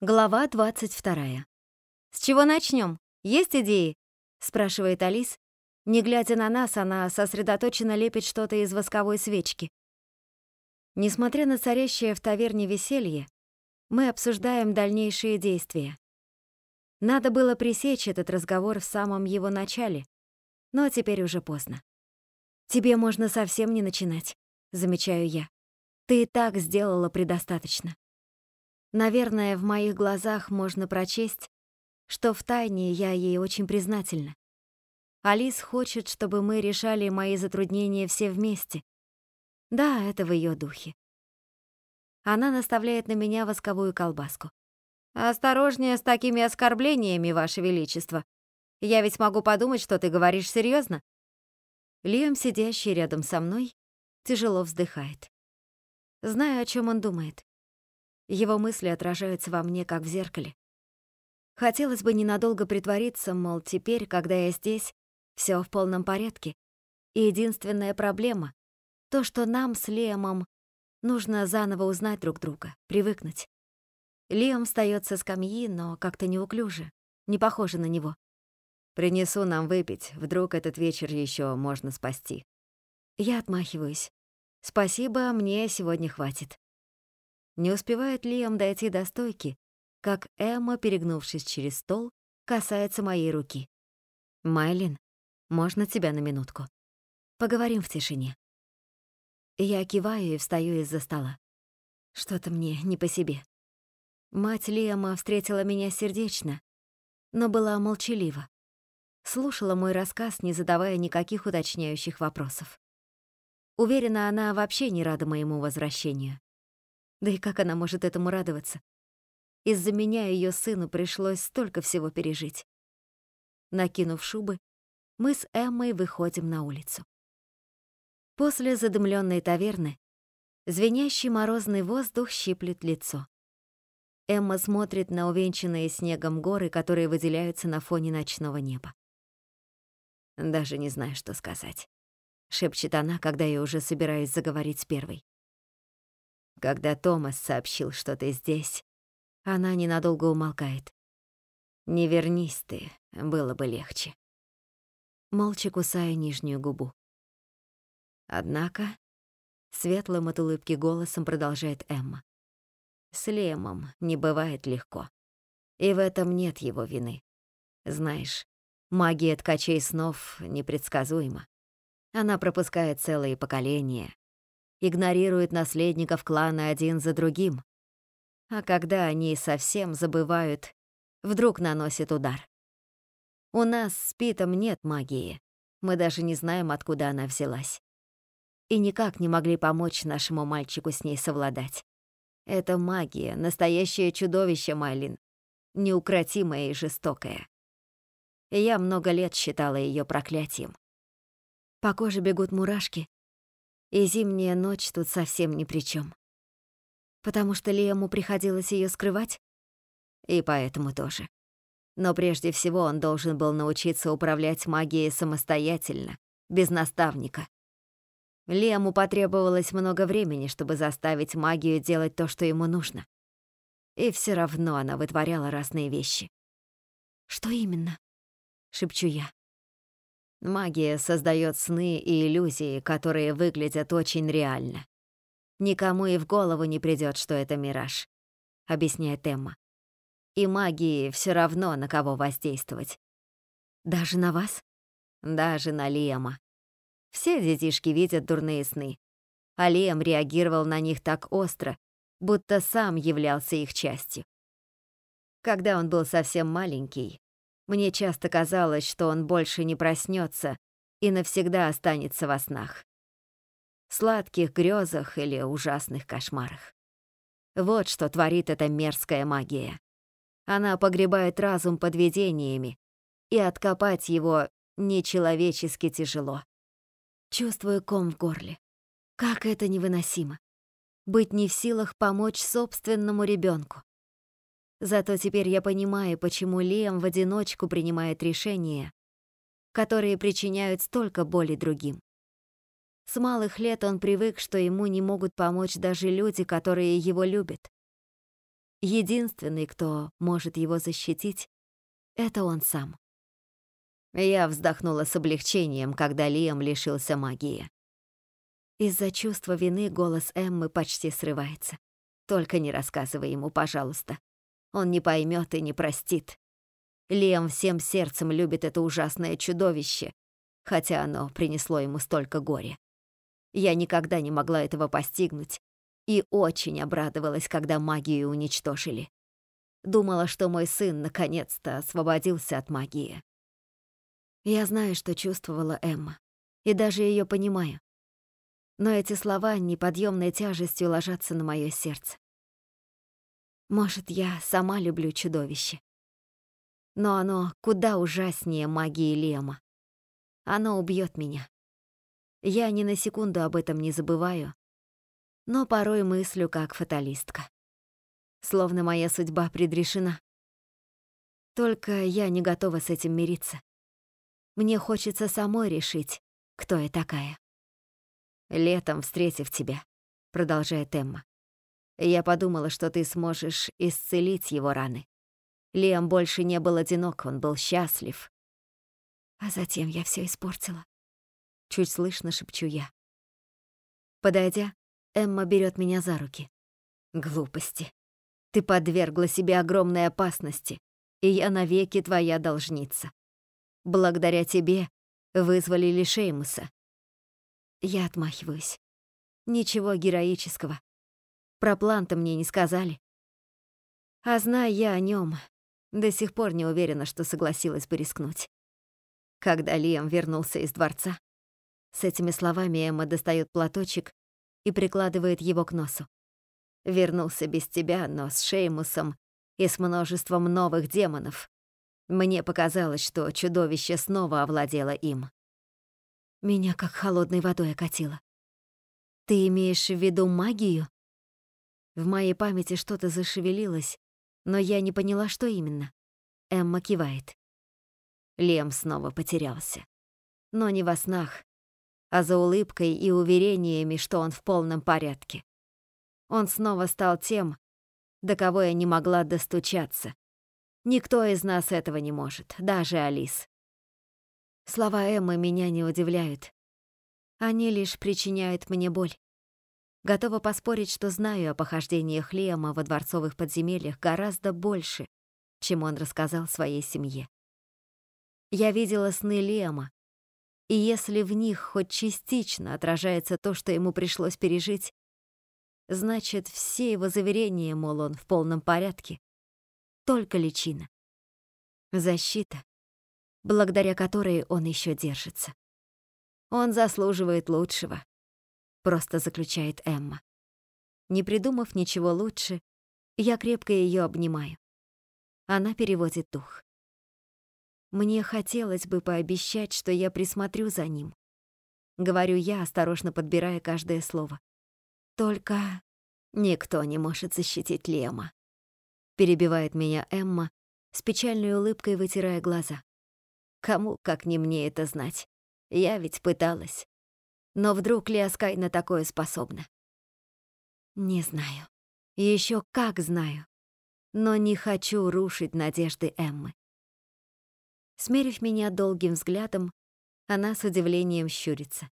Глава 22. «С чего начнем? Есть идеи?» — спрашивает Алис. Не глядя на нас, она сосредоточенно лепит что-то из восковой свечки. Несмотря на царящее в таверне веселье, мы обсуждаем дальнейшие действия. Надо было пресечь этот разговор в самом его начале, но теперь уже поздно. «Тебе можно совсем не начинать», — замечаю я. «Ты и так сделала предостаточно». Наверное, в моих глазах можно прочесть, что втайне я ей очень признательна. Алис хочет, чтобы мы решали мои затруднения все вместе. Да, это в ее духе. Она наставляет на меня восковую колбаску. «Осторожнее с такими оскорблениями, Ваше Величество. Я ведь могу подумать, что ты говоришь серьезно. Лиам, сидящий рядом со мной, тяжело вздыхает. Знаю, о чем он думает. Его мысли отражаются во мне, как в зеркале. Хотелось бы ненадолго притвориться, мол, теперь, когда я здесь, все в полном порядке. И единственная проблема — то, что нам с Лиамом нужно заново узнать друг друга, привыкнуть. Лиам встаёт со скамьи, но как-то неуклюже, не похоже на него. «Принесу нам выпить, вдруг этот вечер еще можно спасти». Я отмахиваюсь. «Спасибо, мне сегодня хватит». Не успевает Лиам дойти до стойки, как Эмма, перегнувшись через стол, касается моей руки. «Майлин, можно тебя на минутку? Поговорим в тишине». Я киваю и встаю из-за стола. Что-то мне не по себе. Мать Лиама встретила меня сердечно, но была молчалива. Слушала мой рассказ, не задавая никаких уточняющих вопросов. Уверена, она вообще не рада моему возвращению. Да и как она может этому радоваться? Из-за меня ее сыну пришлось столько всего пережить. Накинув шубы, мы с Эммой выходим на улицу. После задымленной таверны звенящий морозный воздух щиплет лицо. Эмма смотрит на увенчанные снегом горы, которые выделяются на фоне ночного неба. «Даже не знаю, что сказать», — шепчет она, когда я уже собираюсь заговорить с первой. Когда Томас сообщил, что ты здесь, она ненадолго умолкает. «Не вернись ты, было бы легче». Молча кусая нижнюю губу. Однако, светлым от улыбки голосом продолжает Эмма. С Лемом не бывает легко. И в этом нет его вины. Знаешь, магия ткачей снов непредсказуема. Она пропускает целые поколения, игнорирует наследников клана один за другим. А когда они совсем забывают, вдруг наносит удар. У нас с Питом нет магии. Мы даже не знаем, откуда она взялась. И никак не могли помочь нашему мальчику с ней совладать. Это магия, настоящее чудовище, Майлин. Неукротимое и жестокое. Я много лет считала ее проклятием. По коже бегут мурашки, и зимняя ночь тут совсем ни при чем. Потому что Лиаму приходилось ее скрывать? И поэтому тоже. Но прежде всего он должен был научиться управлять магией самостоятельно, без наставника. Лиаму потребовалось много времени, чтобы заставить магию делать то, что ему нужно. И все равно она вытворяла разные вещи. «Что именно?» — шепчу я. Магия создает сны и иллюзии, которые выглядят очень реально. Никому и в голову не придет, что это мираж, объясняет Эмма. И магии все равно на кого воздействовать. Даже на вас? Даже на Лема. Все детишки видят дурные сны. А Лем реагировал на них так остро, будто сам являлся их частью. Когда он был совсем маленький, мне часто казалось, что он больше не проснется и навсегда останется во снах. Сладких грезах или ужасных кошмарах. Вот что творит эта мерзкая магия. Она погребает разум под видениями, и откопать его нечеловечески тяжело. Чувствую ком в горле. Как это невыносимо. Быть не в силах помочь собственному ребенку. Зато теперь я понимаю, почему Лиам в одиночку принимает решения, которые причиняют столько боли другим. С малых лет он привык, что ему не могут помочь даже люди, которые его любят. Единственный, кто может его защитить, это он сам. Я вздохнула с облегчением, когда Лиам лишился магии. Из-за чувства вины голос Эммы почти срывается. Только не рассказывай ему, пожалуйста. Он не поймет и не простит. Лиам всем сердцем любит это ужасное чудовище, хотя оно принесло ему столько горя. Я никогда не могла этого постигнуть и очень обрадовалась, когда магию уничтожили. Думала, что мой сын наконец-то освободился от магии. Я знаю, что чувствовала Эмма, и даже ее понимаю. Но эти слова неподъемной тяжестью ложатся на мое сердце. Может, я сама люблю чудовище. Но оно куда ужаснее магии Лема. Оно убьет меня. Я ни на секунду об этом не забываю, но порой мыслю как фаталистка. Словно моя судьба предрешена. Только я не готова с этим мириться. Мне хочется самой решить, кто я такая. «Летом, встретив тебя», — продолжает Эмма, «я подумала, что ты сможешь исцелить его раны. Лиам больше не был одинок, он был счастлив». А затем я все испортила. Чуть слышно шепчу я. Подойдя, Эмма берет меня за руки. Глупости. Ты подвергла себе огромной опасности, и я навеки твоя должница. Благодаря тебе вызволили Шеймуса. Я отмахиваюсь. Ничего героического. Про план-то мне не сказали. А зная я о нем, до сих пор не уверена, что согласилась бы рискнуть. Когда Лиам вернулся из дворца, с этими словами Эмма достает платочек и прикладывает его к носу. Вернулся без тебя, но с Шеймусом и с множеством новых демонов. Мне показалось, что чудовище снова овладело им. Меня как холодной водой окатило. Ты имеешь в виду магию? В моей памяти что-то зашевелилось, но я не поняла, что именно. Эмма кивает. Лем снова потерялся. Но не во снах, а за улыбкой и уверениями, что он в полном порядке. Он снова стал тем, до кого я не могла достучаться, Никто из нас этого не может, даже Алис. Слова Эммы меня не удивляют. Они лишь причиняют мне боль. Готова поспорить, что знаю о похождениях Лиама во дворцовых подземельях гораздо больше, чем он рассказал своей семье. Я видела сны Лиама, и если в них хоть частично отражается то, что ему пришлось пережить, значит, все его заверения, мол, он в полном порядке, только личина. Защита, благодаря которой он еще держится. Он заслуживает лучшего, просто заключает Эмма. Не придумав ничего лучше, я крепко ее обнимаю. Она переводит дух. Мне хотелось бы пообещать, что я присмотрю за ним. Говорю я, осторожно подбирая каждое слово. Только никто не может защитить Лема перебивает меня Эмма, с печальной улыбкой вытирая глаза. Кому, как не мне это знать? Я ведь пыталась. Но вдруг Лиаскай на такое способна? Не знаю. Еще как знаю. Но не хочу рушить надежды Эммы. Смерив меня долгим взглядом, она с удивлением щурится.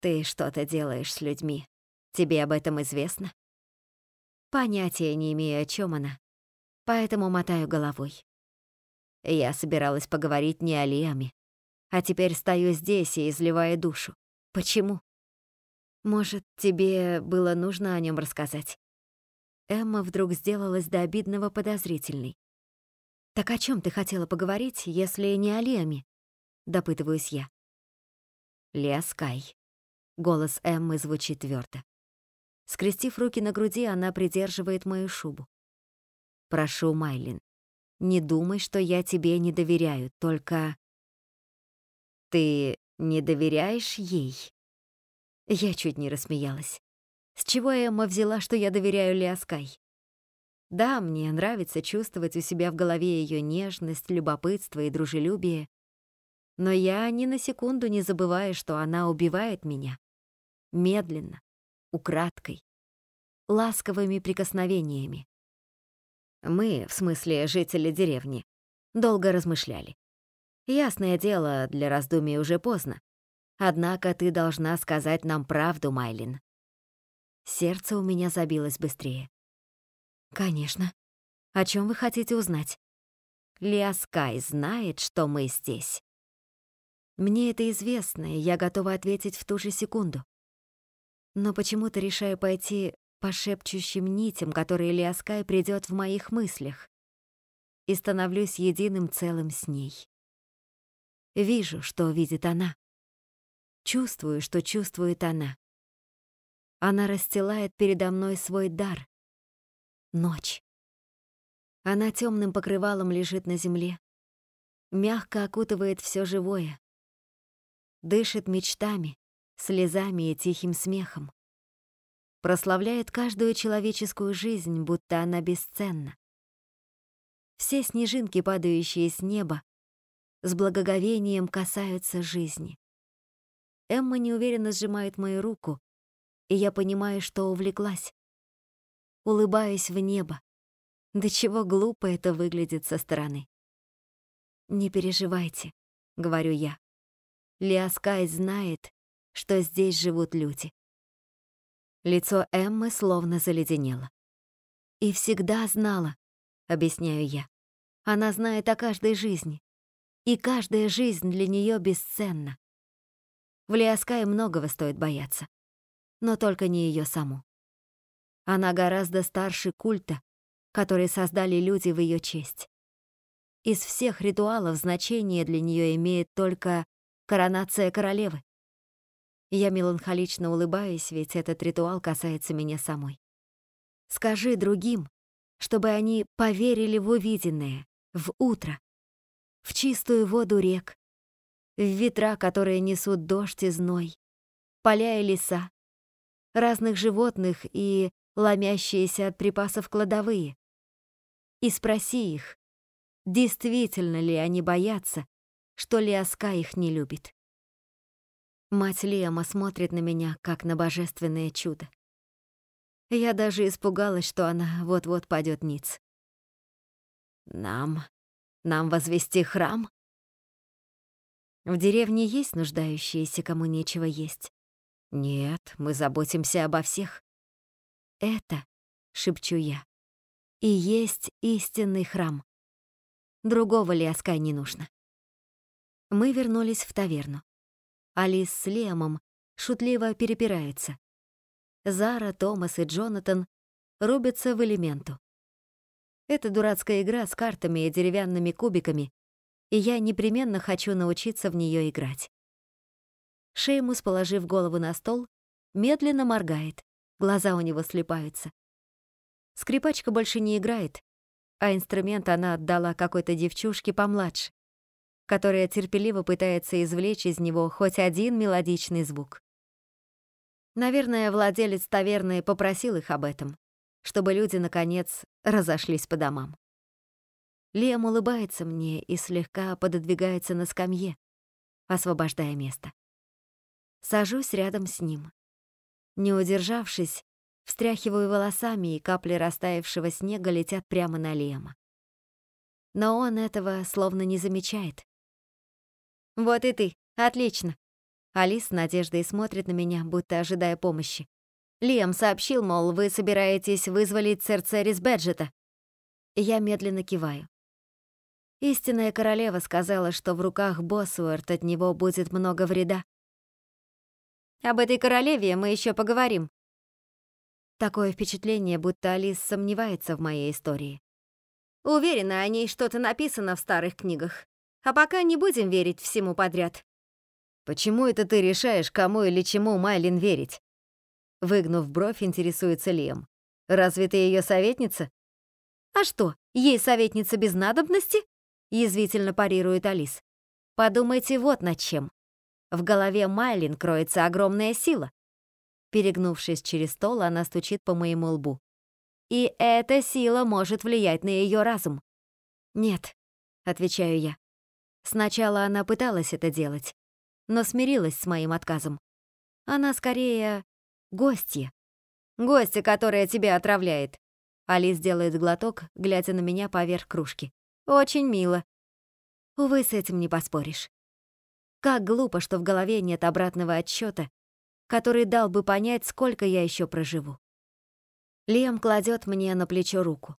«Ты что-то делаешь с людьми. Тебе об этом известно?» Понятия не имею, о чем она, поэтому мотаю головой. Я собиралась поговорить не о Лиаме, а теперь стою здесь и изливаю душу. Почему? Может, тебе было нужно о нем рассказать? Эмма вдруг сделалась до обидного подозрительной. «Так о чем ты хотела поговорить, если не о Лиаме?» — допытываюсь я. «Лиаскай». Голос Эммы звучит твердо. Скрестив руки на груди, она придерживает мою шубу. «Прошу, Майлин, не думай, что я тебе не доверяю, только...» «Ты не доверяешь ей?» Я чуть не рассмеялась. С чего Эмма взяла, что я доверяю Лиаскай? Да, мне нравится чувствовать у себя в голове ее нежность, любопытство и дружелюбие, но я ни на секунду не забываю, что она убивает меня. Медленно, украдкой, ласковыми прикосновениями, Мы, в смысле жители деревни, долго размышляли. Ясное дело, для раздумий уже поздно. Однако ты должна сказать нам правду, Майлин. Сердце у меня забилось быстрее. Конечно. О чем вы хотите узнать? Лиаскай знает, что мы здесь. Мне это известно, и я готова ответить в ту же секунду. Но почему-то решаю пойти по шепчущим нитям, которые Лиаскай придет в моих мыслях, и становлюсь единым целым с ней. Вижу, что видит она. Чувствую, что чувствует она. Она расстилает передо мной свой дар. Ночь. Она темным покрывалом лежит на земле, мягко окутывает все живое, дышит мечтами, слезами и тихим смехом, прославляет каждую человеческую жизнь, будто она бесценна. Все снежинки, падающие с неба, с благоговением касаются жизни. Эмма неуверенно сжимает мою руку, и я понимаю, что увлеклась. Улыбаюсь в небо, до чего глупо это выглядит со стороны. «Не переживайте», — говорю я. Лиаскай знает, что здесь живут люди. Лицо Эммы словно заледенело. «И всегда знала», — объясняю я. «Она знает о каждой жизни, и каждая жизнь для нее бесценна. В Лиаскае многого стоит бояться, но только не ее саму. Она гораздо старше культа, который создали люди в ее честь. Из всех ритуалов значение для нее имеет только коронация королевы. Я меланхолично улыбаюсь, ведь этот ритуал касается меня самой. Скажи другим, чтобы они поверили в увиденное, в утро, в чистую воду рек, в ветра, которые несут дождь и зной, поля и леса, разных животных и ломящиеся от припасов кладовые, и спроси их, действительно ли они боятся, что Лиаска их не любит. Мать Лиама смотрит на меня, как на божественное чудо. Я даже испугалась, что она вот-вот падет ниц. «Нам? Нам возвести храм?» В деревне есть нуждающиеся, кому нечего есть. Нет, мы заботимся обо всех. Это, шепчу я, и есть истинный храм. Другого Лиаскай не нужно. Мы вернулись в таверну. Алис с Лемом шутливо перепирается. Зара, Томас и Джонатан рубятся в элементу. Это дурацкая игра с картами и деревянными кубиками, и я непременно хочу научиться в нее играть. Шеймус, положив голову на стол, медленно моргает, глаза у него слепаются. Скрипачка больше не играет, а инструмент она отдала какой-то девчушке помладше, которая терпеливо пытается извлечь из него хоть один мелодичный звук. Наверное, владелец таверны попросил их об этом, чтобы люди, наконец, разошлись по домам. Лиам улыбается мне и слегка пододвигается на скамье, освобождая место. Сажусь рядом с ним. Не удержавшись, Встряхиваю волосами, и капли растаявшего снега летят прямо на Лема. Но он этого словно не замечает. «Вот и ты, отлично!» Алис с надеждой смотрит на меня, будто ожидая помощи. Лиам сообщил, мол, вы собираетесь вызволить Церцерис Бэджета. Я медленно киваю. Истинная королева сказала, что в руках Боссуэрт от него будет много вреда. Об этой королеве мы еще поговорим, Такое впечатление, будто Алис сомневается в моей истории. Уверена, о ней что-то написано в старых книгах. А пока не будем верить всему подряд. Почему это ты решаешь, кому или чему Майлин верить? Выгнув бровь, интересуется Лем. Разве ты ее советница? А что, ей советница без надобности? Язвительно парирует Алис. Подумайте вот над чем. В голове Майлин кроется огромная сила. Перегнувшись через стол, она стучит по моему лбу. И эта сила может влиять на ее разум. «Нет», — отвечаю я. Сначала она пыталась это делать, но смирилась с моим отказом. Она скорее гостья. Гостья, которая тебя отравляет. Алис делает глоток, глядя на меня поверх кружки. Очень мило. Увы, с этим не поспоришь. Как глупо, что в голове нет обратного отсчета, который дал бы понять, сколько я еще проживу. Лиам кладет мне на плечо руку.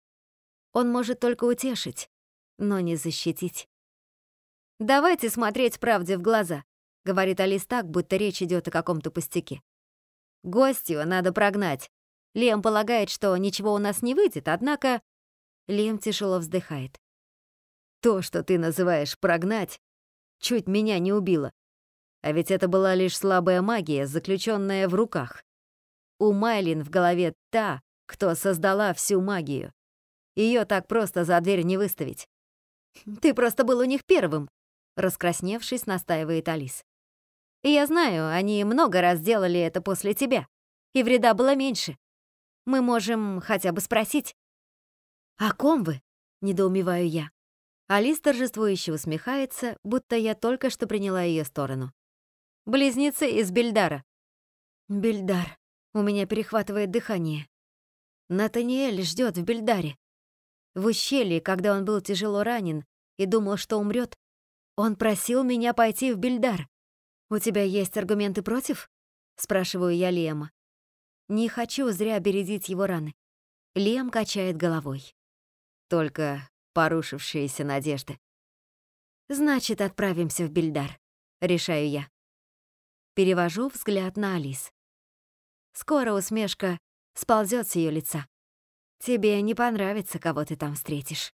Он может только утешить, но не защитить. «Давайте смотреть правде в глаза», — говорит Алис так, будто речь идет о каком-то пустяке. «Гостью надо прогнать. Лем полагает, что ничего у нас не выйдет, однако...» Лем тяжело вздыхает. «То, что ты называешь прогнать, чуть меня не убило. А ведь это была лишь слабая магия, заключенная в руках. У Майлин в голове та, кто создала всю магию. Ее так просто за дверь не выставить. Ты просто был у них первым, раскрасневшись, настаивает Алис. Я знаю, они много раз делали это после тебя, и вреда было меньше. Мы можем хотя бы спросить. «О ком вы?» — недоумеваю я. Алис торжествующе усмехается, будто я только что приняла ее сторону. «Близнецы из Бельдара». «Бельдар». У меня перехватывает дыхание. Натаниэль ждет в Бельдаре. В ущелье, когда он был тяжело ранен и думал, что умрет, он просил меня пойти в Бельдар. У тебя есть аргументы против? спрашиваю я Лема. Не хочу зря бередить его раны. Лем качает головой. Только порушившиеся надежды. Значит, отправимся в Бельдар, решаю я. Перевожу взгляд на Алис. Скоро усмешка сползет с ее лица. Тебе не понравится, кого ты там встретишь.